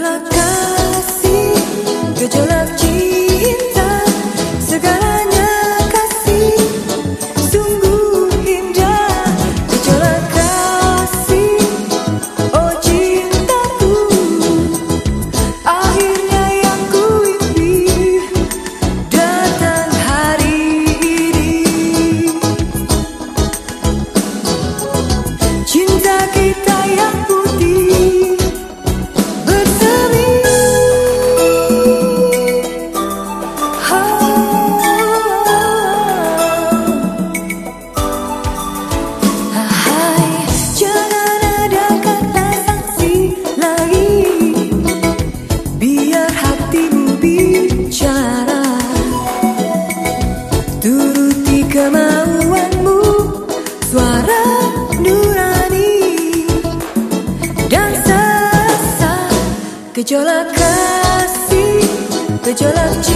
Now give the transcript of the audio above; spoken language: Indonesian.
la Gejolak kasih Gejolak cinta